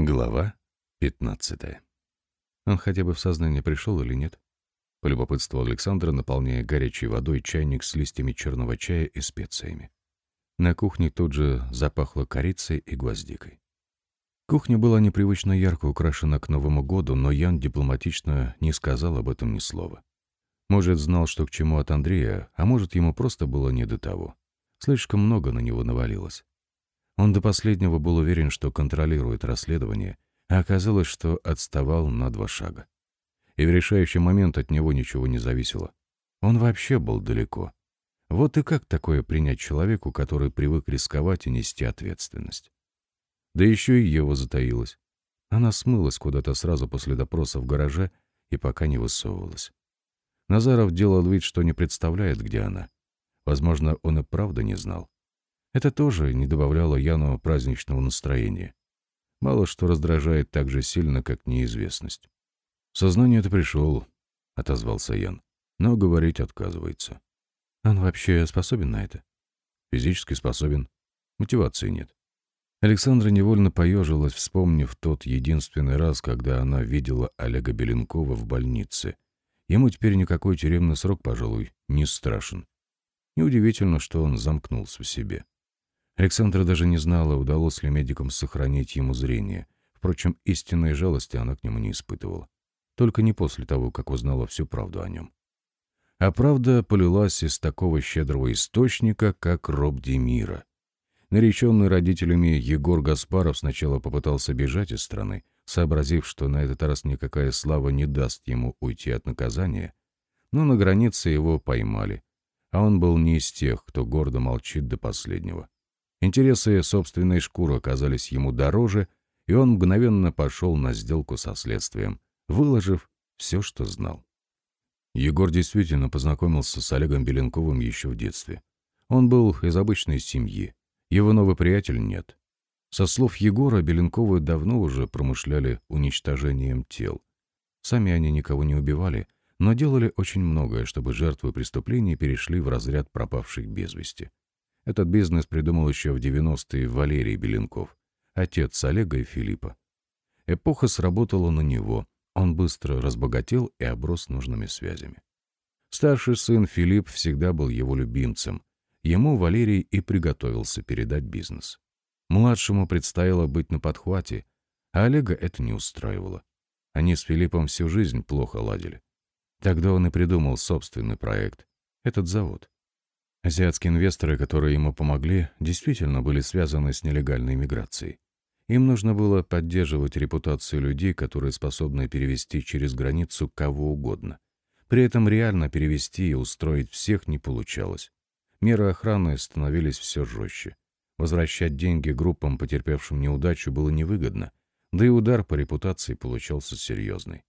Глава 15. Он хотя бы в сознание пришел или нет? Полюбопытствовал Александра, наполняя горячей водой чайник с листьями черного чая и специями. На кухне тут же запахло корицей и гвоздикой. Кухня была непривычно ярко украшена к Новому году, но Ян дипломатично не сказал об этом ни слова. Может, знал, что к чему от Андрея, а может, ему просто было не до того. Слишком много на него навалилось. Он до последнего был уверен, что контролирует расследование, а оказалось, что отставал на два шага. И в решающий момент от него ничего не зависело. Он вообще был далеко. Вот и как такое принять человеку, который привык рисковать и нести ответственность? Да еще и Ева затаилась. Она смылась куда-то сразу после допроса в гараже и пока не высовывалась. Назаров делал вид, что не представляет, где она. Возможно, он и правда не знал. Это тоже не добавляло Яну праздничного настроения. Мало что раздражает так же сильно, как неизвестность. «В сознание ты пришел», — отозвался Ян, но говорить отказывается. «Он вообще способен на это?» «Физически способен. Мотивации нет». Александра невольно поежилась, вспомнив тот единственный раз, когда она видела Олега Беленкова в больнице. Ему теперь никакой тюремный срок, пожалуй, не страшен. Неудивительно, что он замкнулся в себе. Александра даже не знала, удалось ли медикам сохранить ему зрение. Впрочем, истинной жалости она к нему не испытывала. Только не после того, как узнала всю правду о нем. А правда полилась из такого щедрого источника, как Роб Демира. Нареченный родителями Егор Гаспаров сначала попытался бежать из страны, сообразив, что на этот раз никакая слава не даст ему уйти от наказания, но на границе его поймали, а он был не из тех, кто гордо молчит до последнего. Интересы собственной шкуры оказались ему дороже, и он мгновенно пошел на сделку со следствием, выложив все, что знал. Егор действительно познакомился с Олегом Беленковым еще в детстве. Он был из обычной семьи. Его новый приятель нет. Со слов Егора, Беленковы давно уже промышляли уничтожением тел. Сами они никого не убивали, но делали очень многое, чтобы жертвы преступлений перешли в разряд пропавших без вести. Этот бизнес придумал еще в 90-е Валерий Беленков, отец Олега и Филиппа. Эпоха сработала на него, он быстро разбогател и оброс нужными связями. Старший сын Филипп всегда был его любимцем. Ему Валерий и приготовился передать бизнес. Младшему предстояло быть на подхвате, а Олега это не устраивало. Они с Филиппом всю жизнь плохо ладили. Тогда он и придумал собственный проект — этот завод. Азиатские инвесторы, которые ему помогли, действительно были связаны с нелегальной миграцией. Им нужно было поддерживать репутацию людей, которые способны перевести через границу кого угодно. При этом реально перевести и устроить всех не получалось. Меры охраны становились все жестче. Возвращать деньги группам, потерпевшим неудачу, было невыгодно, да и удар по репутации получался серьезный.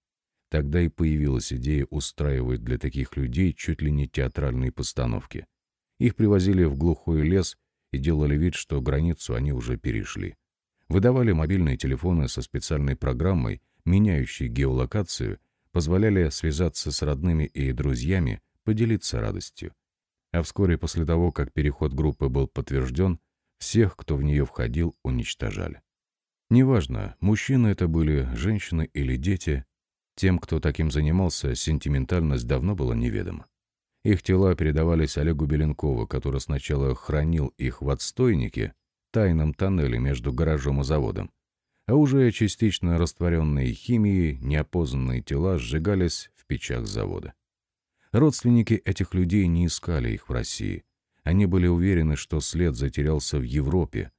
Тогда и появилась идея устраивать для таких людей чуть ли не театральные постановки – их привозили в глухой лес и делали вид, что границу они уже перешли. Выдавали мобильные телефоны со специальной программой, меняющей геолокацию, позволяли связаться с родными и друзьями, поделиться радостью. А вскоре после того, как переход группы был подтвержден, всех, кто в нее входил, уничтожали. Неважно, мужчины это были, женщины или дети, тем, кто таким занимался, сентиментальность давно была неведома. Их тела передавались Олегу Беленкову, который сначала хранил их в отстойнике, тайном тоннеле между гаражом и заводом. А уже частично растворенные химией неопознанные тела сжигались в печах завода. Родственники этих людей не искали их в России. Они были уверены, что след затерялся в Европе.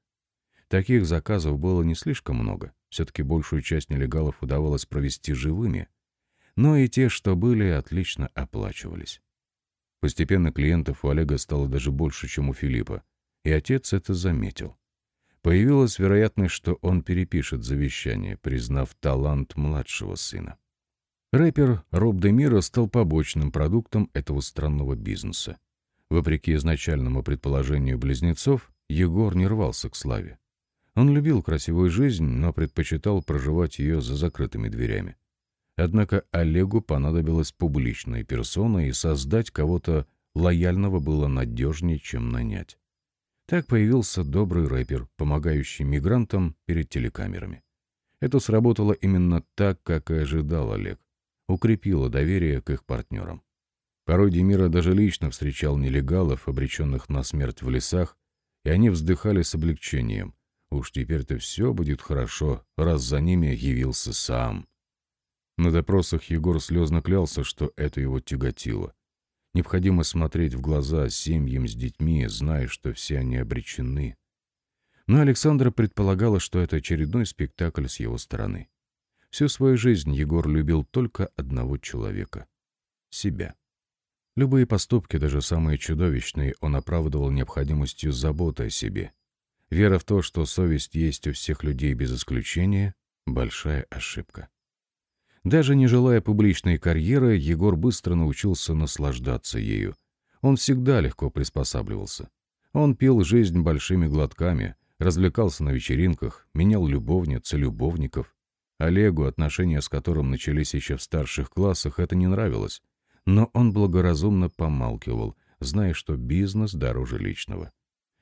Таких заказов было не слишком много. Все-таки большую часть нелегалов удавалось провести живыми. Но и те, что были, отлично оплачивались. Постепенно клиентов у Олега стало даже больше, чем у Филиппа, и отец это заметил. Появилась вероятность, что он перепишет завещание, признав талант младшего сына. Рэпер Роб Де Миро стал побочным продуктом этого странного бизнеса. Вопреки изначальному предположению близнецов, Егор не рвался к славе. Он любил красивую жизнь, но предпочитал проживать ее за закрытыми дверями. Однако Олегу понадобилась публичная персона, и создать кого-то лояльного было надежнее, чем нанять. Так появился добрый рэпер, помогающий мигрантам перед телекамерами. Это сработало именно так, как и ожидал Олег. Укрепило доверие к их партнерам. Порой Демира даже лично встречал нелегалов, обреченных на смерть в лесах, и они вздыхали с облегчением. Уж теперь-то все будет хорошо, раз за ними явился сам. На допросах Егор слезно клялся, что это его тяготило. Необходимо смотреть в глаза семьям с детьми, зная, что все они обречены. Но Александра предполагала, что это очередной спектакль с его стороны. Всю свою жизнь Егор любил только одного человека — себя. Любые поступки, даже самые чудовищные, он оправдывал необходимостью заботы о себе. Вера в то, что совесть есть у всех людей без исключения — большая ошибка. Даже не желая публичной карьеры, Егор быстро научился наслаждаться ею. Он всегда легко приспосабливался. Он пил жизнь большими глотками, развлекался на вечеринках, менял любовниц и любовников. Олегу, отношения с которым начались еще в старших классах, это не нравилось. Но он благоразумно помалкивал, зная, что бизнес дороже личного.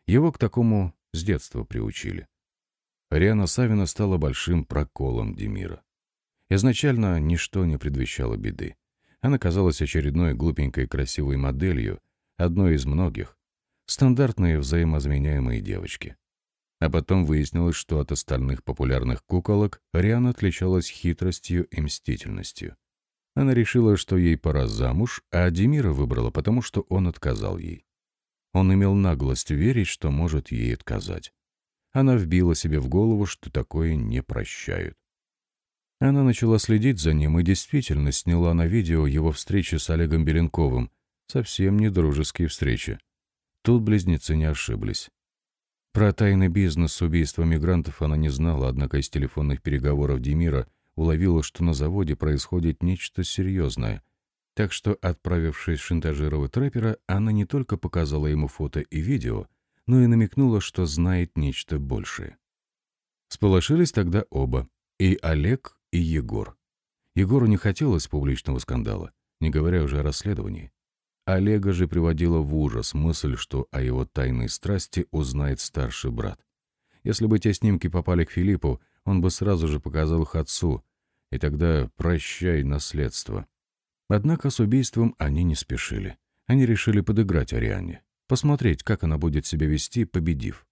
Его к такому с детства приучили. Риана Савина стала большим проколом Демира. Изначально ничто не предвещало беды. Она казалась очередной глупенькой красивой моделью, одной из многих. Стандартные взаимозаменяемые девочки. А потом выяснилось, что от остальных популярных куколок Риана отличалась хитростью и мстительностью. Она решила, что ей пора замуж, а Демира выбрала, потому что он отказал ей. Он имел наглость верить, что может ей отказать. Она вбила себе в голову, что такое не прощают. Она начала следить за ним и действительно сняла на видео его встречи с Олегом Беленковым. Совсем не дружеские встречи. Тут близнецы не ошиблись. Про тайный бизнес с убийством мигрантов она не знала, однако из телефонных переговоров Демира уловила, что на заводе происходит нечто серьезное. Так что, отправившись шантажировать рэпера, она не только показала ему фото и видео, но и намекнула, что знает нечто большее. Сполошились тогда оба, и Олег, и Егор. Егору не хотелось публичного скандала, не говоря уже о расследовании. Олега же приводила в ужас мысль, что о его тайной страсти узнает старший брат. Если бы те снимки попали к Филиппу, он бы сразу же показал их отцу, и тогда прощай наследство. Однако с убийством они не спешили. Они решили подыграть Ариане, посмотреть, как она будет себя вести, победив.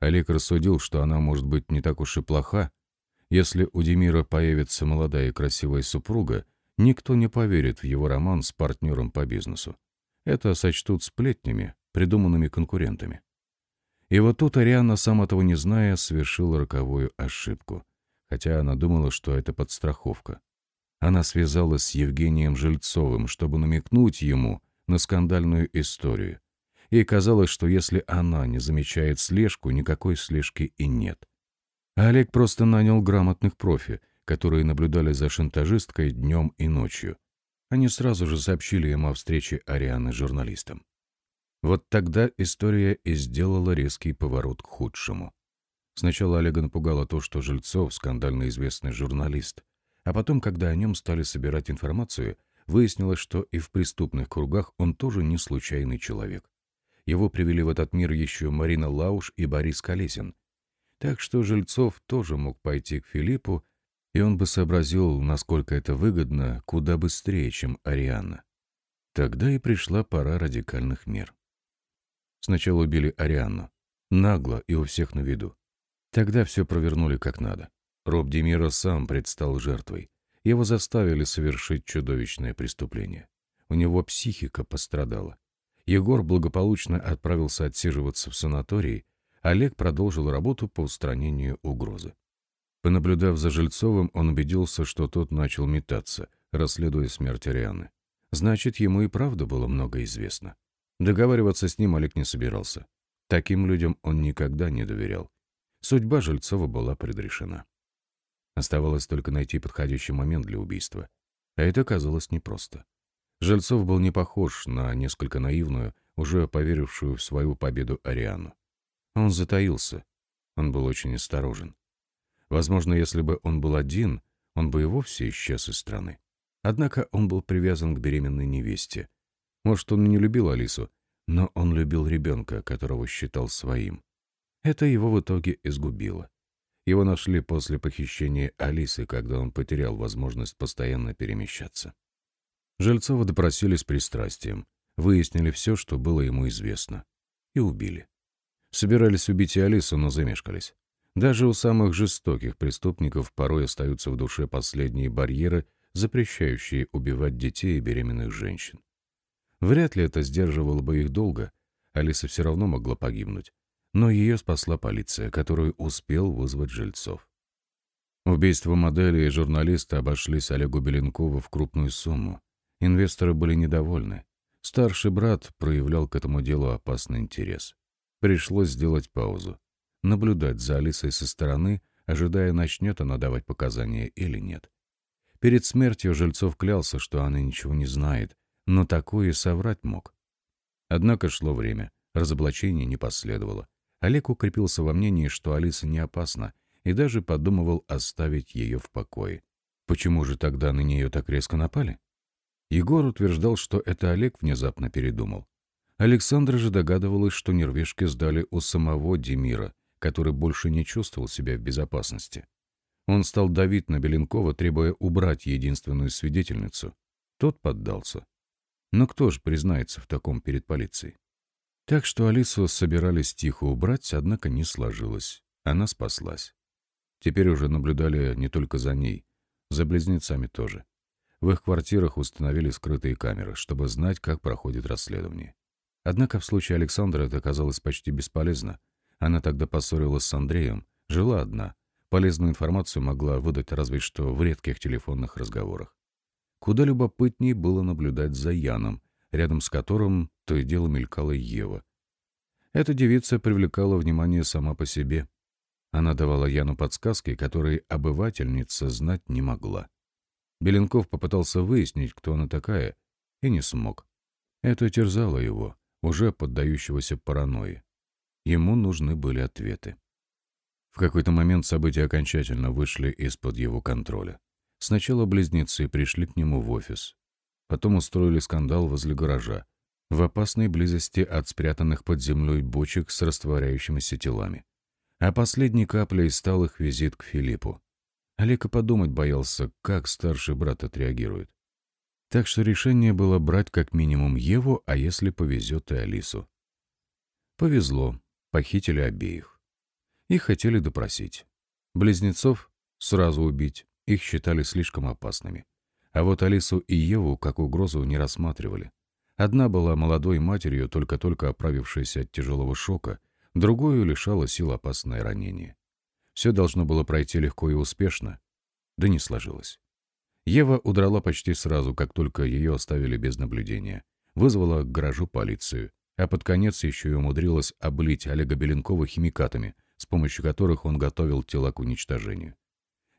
Олег рассудил, что она может быть не так уж и плоха, если у Демира появится молодая и красивая супруга, никто не поверит в его роман с партнером по бизнесу. Это сочтут сплетнями, придуманными конкурентами. И вот тут Ариана, сам этого не зная, совершила роковую ошибку. Хотя она думала, что это подстраховка. Она связалась с Евгением Жильцовым, чтобы намекнуть ему на скандальную историю. Ей казалось, что если она не замечает слежку, никакой слежки и нет. Олег просто нанял грамотных профи, которые наблюдали за шантажисткой днем и ночью. Они сразу же сообщили ему о встрече Арианы с журналистом. Вот тогда история и сделала резкий поворот к худшему. Сначала Олега напугало то, что Жильцов — скандально известный журналист, а потом, когда о нем стали собирать информацию, выяснилось, что и в преступных кругах он тоже не случайный человек. Его привели в этот мир еще Марина Лауш и Борис Колесин — так что Жильцов тоже мог пойти к Филиппу, и он бы сообразил, насколько это выгодно, куда быстрее, чем Ариана. Тогда и пришла пора радикальных мер. Сначала убили Арианну. Нагло и у всех на виду. Тогда все провернули как надо. Роб Демира сам предстал жертвой. Его заставили совершить чудовищное преступление. У него психика пострадала. Егор благополучно отправился отсиживаться в санатории, Олег продолжил работу по устранению угрозы. Понаблюдав за Жильцовым, он убедился, что тот начал метаться, расследуя смерть Арианы. Значит, ему и правда было много известно. Договариваться с ним Олег не собирался. Таким людям он никогда не доверял. Судьба Жильцова была предрешена. Оставалось только найти подходящий момент для убийства. А это казалось непросто. Жильцов был не похож на несколько наивную, уже поверившую в свою победу Ариану. Он затаился. Он был очень осторожен. Возможно, если бы он был один, он бы и вовсе исчез из страны. Однако он был привязан к беременной невесте. Может, он не любил Алису, но он любил ребенка, которого считал своим. Это его в итоге изгубило. Его нашли после похищения Алисы, когда он потерял возможность постоянно перемещаться. Жильцова допросили с пристрастием, выяснили все, что было ему известно, и убили. Собирались убить и Алису, но замешкались. Даже у самых жестоких преступников порой остаются в душе последние барьеры, запрещающие убивать детей и беременных женщин. Вряд ли это сдерживало бы их долго, Алиса все равно могла погибнуть. Но ее спасла полиция, которую успел вызвать жильцов. Убийство модели и журналиста обошлись Олегу Беленкову в крупную сумму. Инвесторы были недовольны. Старший брат проявлял к этому делу опасный интерес. Пришлось сделать паузу. Наблюдать за Алисой со стороны, ожидая, начнет она давать показания или нет. Перед смертью Жильцов клялся, что она ничего не знает, но такое соврать мог. Однако шло время, разоблачение не последовало. Олег укрепился во мнении, что Алиса не опасна, и даже подумывал оставить ее в покое. Почему же тогда на нее так резко напали? Егор утверждал, что это Олег внезапно передумал. Александра же догадывалась, что нервишки сдали у самого Демира, который больше не чувствовал себя в безопасности. Он стал давить на Беленкова, требуя убрать единственную свидетельницу. Тот поддался. Но кто же признается в таком перед полицией? Так что Алису собирались тихо убрать, однако не сложилось. Она спаслась. Теперь уже наблюдали не только за ней, за близнецами тоже. В их квартирах установили скрытые камеры, чтобы знать, как проходит расследование. Однако в случае Александра это оказалось почти бесполезно. Она тогда поссорилась с Андреем, жила одна. Полезную информацию могла выдать разве что в редких телефонных разговорах. Куда любопытнее было наблюдать за Яном, рядом с которым то и дело мелькала Ева. Эта девица привлекала внимание сама по себе. Она давала Яну подсказки, которые обывательница знать не могла. Беленков попытался выяснить, кто она такая, и не смог. Это терзало его, уже поддающегося паранойи. Ему нужны были ответы. В какой-то момент события окончательно вышли из-под его контроля. Сначала близнецы пришли к нему в офис. Потом устроили скандал возле гаража, в опасной близости от спрятанных под землей бочек с растворяющимися телами. А последней каплей стал их визит к Филиппу. Олег и подумать боялся, как старший брат отреагирует. Так что решение было брать как минимум Еву, а если повезет и Алису. Повезло, похитили обеих. Их хотели допросить. Близнецов сразу убить, их считали слишком опасными. А вот Алису и Еву как угрозу не рассматривали. Одна была молодой матерью, только-только оправившейся от тяжелого шока, другую лишало сил опасное ранение. Все должно было пройти легко и успешно, да не сложилось. Ева удрала почти сразу, как только ее оставили без наблюдения. Вызвала к гаражу полицию, а под конец еще и умудрилась облить Олега Беленкова химикатами, с помощью которых он готовил тела к уничтожению.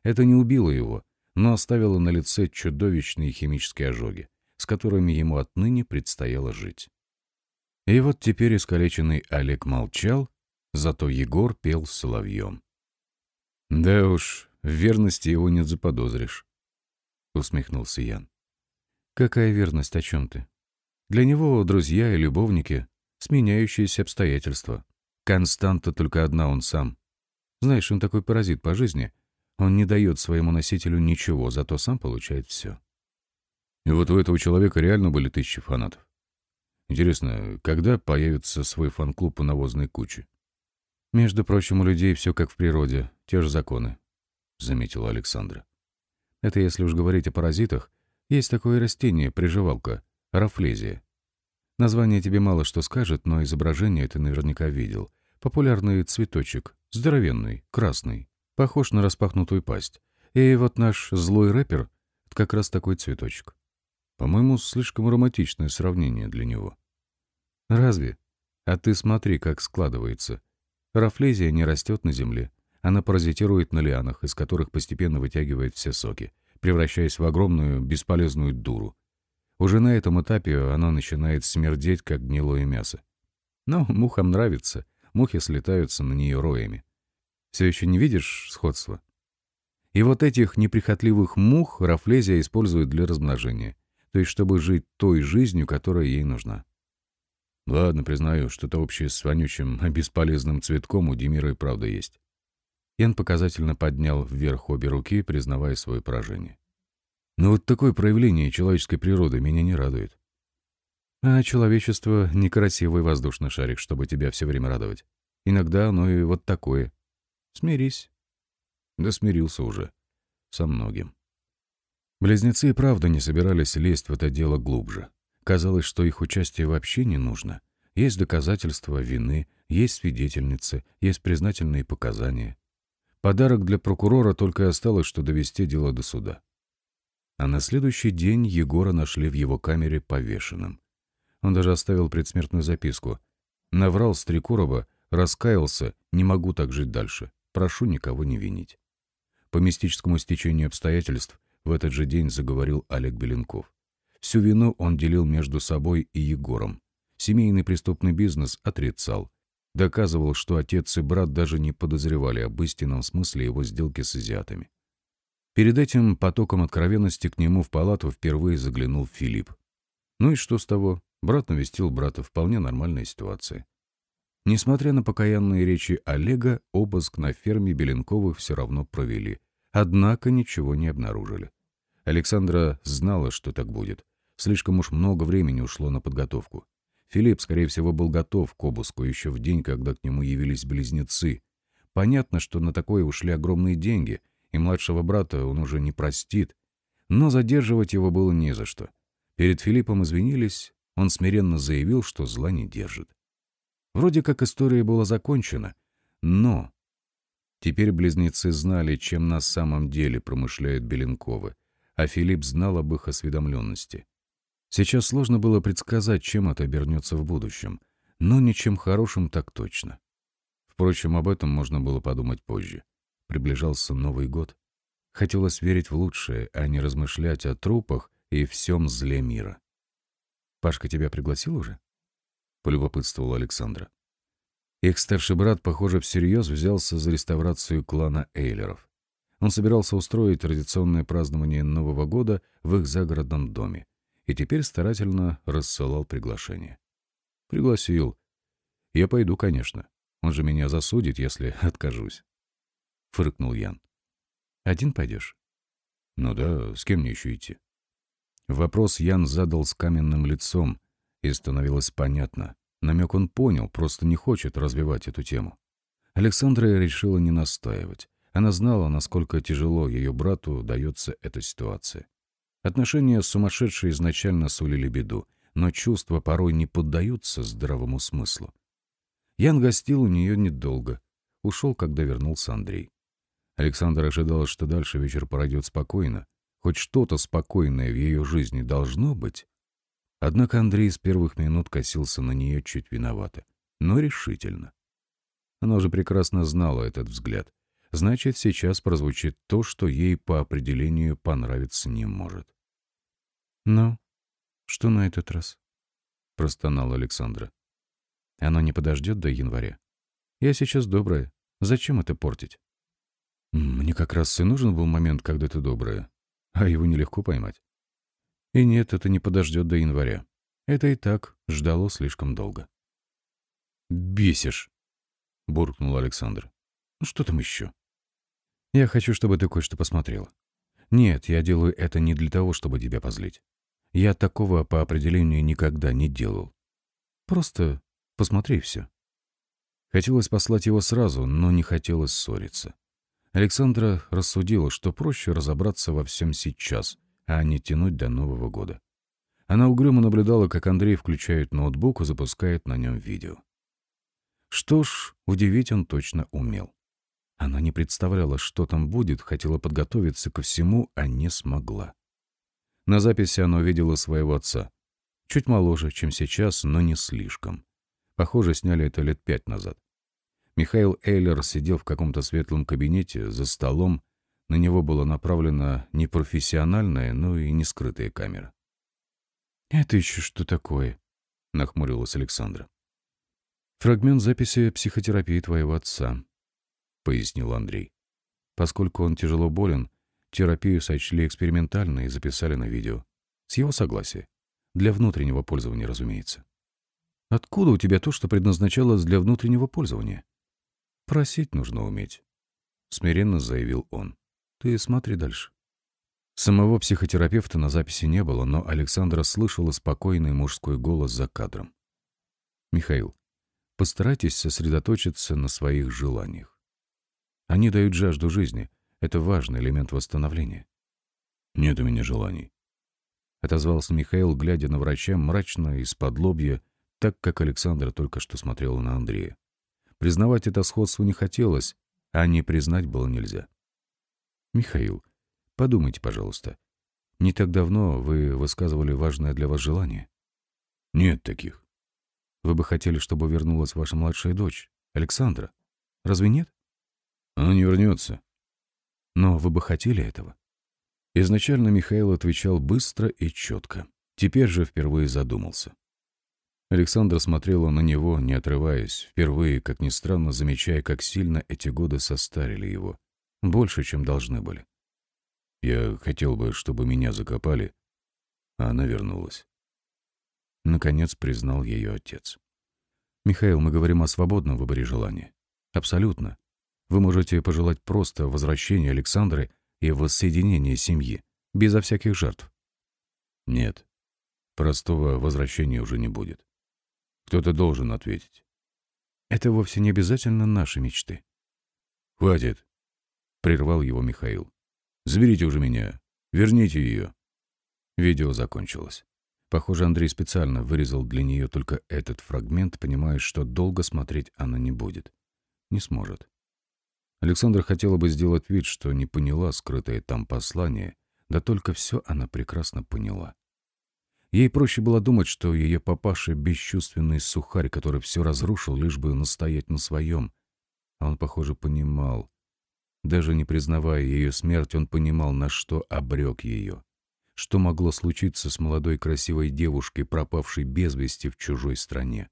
Это не убило его, но оставило на лице чудовищные химические ожоги, с которыми ему отныне предстояло жить. И вот теперь искалеченный Олег молчал, зато Егор пел соловьем. «Да уж, в верности его не заподозришь», — усмехнулся Ян. «Какая верность, о чем ты? Для него друзья и любовники — сменяющиеся обстоятельства. Константа только одна он сам. Знаешь, он такой паразит по жизни. Он не дает своему носителю ничего, зато сам получает все». И вот у этого человека реально были тысячи фанатов. Интересно, когда появится свой фан-клуб по навозной куче? Между прочим, у людей все как в природе, те же законы, — заметила Александра. Это если уж говорить о паразитах, есть такое растение, приживалка, рафлезия. Название тебе мало что скажет, но изображение ты наверняка видел. Популярный цветочек, здоровенный, красный, похож на распахнутую пасть. И вот наш злой рэпер — это как раз такой цветочек. По-моему, слишком романтичное сравнение для него. Разве? А ты смотри, как складывается. Рафлезия не растет на земле. Она паразитирует на лианах, из которых постепенно вытягивает все соки, превращаясь в огромную бесполезную дуру. Уже на этом этапе она начинает смердеть, как гнилое мясо. Но мухам нравится, мухи слетаются на нее роями. Все еще не видишь сходства? И вот этих неприхотливых мух Рафлезия использует для размножения, то есть чтобы жить той жизнью, которая ей нужна. Ладно, признаю, что-то общее с вонючим, бесполезным цветком у Демира и правда есть. Ян показательно поднял вверх обе руки, признавая свое поражение. Но вот такое проявление человеческой природы меня не радует. А человечество — некрасивый воздушный шарик, чтобы тебя все время радовать. Иногда оно и вот такое. Смирись. Да смирился уже. Со многим. Близнецы и правда не собирались лезть в это дело глубже. Казалось, что их участие вообще не нужно. Есть доказательства вины, есть свидетельницы, есть признательные показания. Подарок для прокурора только и осталось, что довести дело до суда. А на следующий день Егора нашли в его камере повешенным. Он даже оставил предсмертную записку. Наврал Стрекурова, раскаялся, не могу так жить дальше. Прошу никого не винить. По мистическому стечению обстоятельств в этот же день заговорил Олег Беленков. Всю вину он делил между собой и Егором. Семейный преступный бизнес отрицал. Доказывал, что отец и брат даже не подозревали об истинном смысле его сделки с азиатами. Перед этим потоком откровенности к нему в палату впервые заглянул Филипп. Ну и что с того? Брат навестил брата, вполне нормальная ситуация. Несмотря на покаянные речи Олега, обыск на ферме Беленковых все равно провели. Однако ничего не обнаружили. Александра знала, что так будет. Слишком уж много времени ушло на подготовку. Филипп, скорее всего, был готов к обыску еще в день, когда к нему явились близнецы. Понятно, что на такое ушли огромные деньги, и младшего брата он уже не простит. Но задерживать его было не за что. Перед Филиппом извинились, он смиренно заявил, что зла не держит. Вроде как история была закончена, но... Теперь близнецы знали, чем на самом деле промышляют Беленковы, а Филипп знал об их осведомленности. Сейчас сложно было предсказать, чем это обернется в будущем, но ничем хорошим так точно. Впрочем, об этом можно было подумать позже. Приближался Новый год. Хотелось верить в лучшее, а не размышлять о трупах и всем зле мира. «Пашка тебя пригласил уже?» — полюбопытствовала Александра. Их старший брат, похоже, всерьез взялся за реставрацию клана Эйлеров. Он собирался устроить традиционное празднование Нового года в их загородном доме и теперь старательно рассылал приглашение. Пригласил. Я пойду, конечно. Он же меня засудит, если откажусь. Фыркнул Ян. Один пойдешь? Ну да, с кем мне еще идти? Вопрос Ян задал с каменным лицом, и становилось понятно. Намек он понял, просто не хочет развивать эту тему. Александра решила не настаивать. Она знала, насколько тяжело ее брату дается эта ситуация. Отношения с сумасшедшей изначально сулили беду, но чувства порой не поддаются здравому смыслу. Ян гостил у нее недолго. Ушел, когда вернулся Андрей. Александр ожидал, что дальше вечер пройдет спокойно. Хоть что-то спокойное в ее жизни должно быть. Однако Андрей с первых минут косился на нее чуть виновато, но решительно. Она уже прекрасно знала этот взгляд. Значит, сейчас прозвучит то, что ей по определению понравиться не может. «Ну, что на этот раз?» — простонал Александра. «Оно не подождет до января. Я сейчас добрая. Зачем это портить?» «Мне как раз и нужен был момент, когда ты добрая, а его нелегко поймать. И нет, это не подождет до января. Это и так ждало слишком долго». «Бесишь!» — буркнул Александр. «Ну что там еще?» Я хочу, чтобы ты кое-что посмотрел. Нет, я делаю это не для того, чтобы тебя позлить. Я такого по определению никогда не делал. Просто посмотри все. Хотелось послать его сразу, но не хотелось ссориться. Александра рассудила, что проще разобраться во всем сейчас, а не тянуть до Нового года. Она угрюмо наблюдала, как Андрей включает ноутбук и запускает на нем видео. Что ж, удивить он точно умел. Она не представляла, что там будет, хотела подготовиться ко всему, а не смогла. На записи она увидела своего отца. Чуть моложе, чем сейчас, но не слишком. Похоже, сняли это лет пять назад. Михаил Эйлер сидел в каком-то светлом кабинете за столом. На него была направлена не профессиональная, но и не скрытая камера. «Это еще что такое?» — нахмурилась Александра. «Фрагмент записи психотерапии твоего отца», — пояснил Андрей. Поскольку он тяжело болен, терапию сочли экспериментальной и записали на видео. С его согласия. Для внутреннего пользования, разумеется. Откуда у тебя то, что предназначалось для внутреннего пользования? Просить нужно уметь. смиренно заявил он. Ты смотри дальше. Самого психотерапевта на записи не было, но Александра слышала спокойный мужской голос за кадром. «Михаил, постарайтесь сосредоточиться на своих желаниях. Они дают жажду жизни. Это важный элемент восстановления». «Нет у меня желаний», — отозвался Михаил, глядя на врача мрачно, из-под лобья, так, как Александра только что смотрела на Андрея. Признавать это сходство не хотелось, а не признать было нельзя. «Михаил, Подумайте, пожалуйста. Не так давно вы высказывали важное для вас желание. Нет таких. Вы бы хотели, чтобы вернулась ваша младшая дочь, Александра. Разве нет? Она не вернется. Но вы бы хотели этого? Изначально Михаил отвечал быстро и четко. Теперь же впервые задумался. Александра смотрела на него, не отрываясь, впервые, как ни странно, замечая, как сильно эти годы состарили его. Больше, чем должны были. Я хотел бы, чтобы меня закопали, а она вернулась. Наконец признал ее отец. «Михаил, мы говорим о свободном выборе желания. Абсолютно. Вы можете пожелать просто возвращения Александры и воссоединения семьи, безо всяких жертв». «Нет, простого возвращения уже не будет. Кто-то должен ответить». «Это вовсе не обязательно наши мечты». «Хватит», — прервал его Михаил. Заберите уже меня. Верните ее». Видео закончилось. Похоже, Андрей специально вырезал для нее только этот фрагмент, понимая, что долго смотреть она не будет. Не сможет. Александра хотела бы сделать вид, что не поняла скрытое там послание, да только все она прекрасно поняла. Ей проще было думать, что ее папаша — бесчувственный сухарь, который все разрушил, лишь бы настоять на своем. А он, похоже, понимал, даже не признавая ее смерть, он понимал, на что обрек ее. Что могло случиться с молодой красивой девушкой, пропавшей без вести в чужой стране.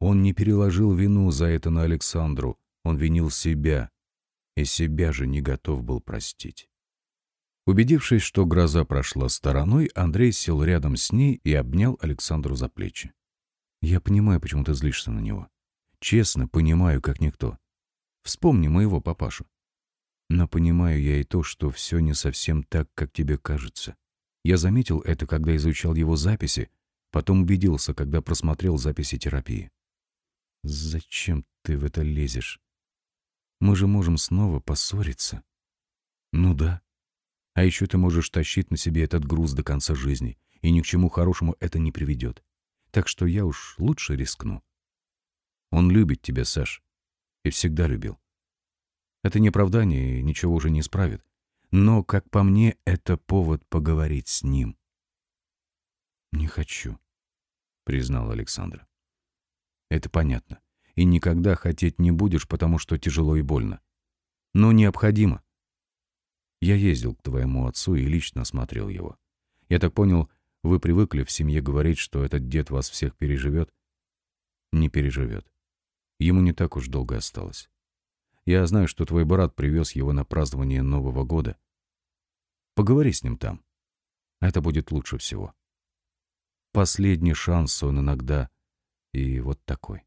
Он не переложил вину за это на Александру, он винил себя, и себя же не готов был простить. Убедившись, что гроза прошла стороной, Андрей сел рядом с ней и обнял Александру за плечи. «Я понимаю, почему ты злишься на него. Честно, понимаю, как никто. Вспомни моего папашу. Но понимаю я и то, что все не совсем так, как тебе кажется. Я заметил это, когда изучал его записи, потом убедился, когда просмотрел записи терапии. Зачем ты в это лезешь? Мы же можем снова поссориться. Ну да. А еще ты можешь тащить на себе этот груз до конца жизни, и ни к чему хорошему это не приведет. Так что я уж лучше рискну. Он любит тебя, Саш, и всегда любил. Это не оправдание ничего уже не исправит. Но, как по мне, это повод поговорить с ним. «Не хочу», — признал Александра. «Это понятно. И никогда хотеть не будешь, потому что тяжело и больно. Но необходимо. Я ездил к твоему отцу и лично осмотрел его. Я так понял, вы привыкли в семье говорить, что этот дед вас всех переживет? Не переживет. Ему не так уж долго осталось. Я знаю, что твой брат привез его на празднование Нового года. Поговори с ним там. Это будет лучше всего. Последний шанс он иногда и вот такой.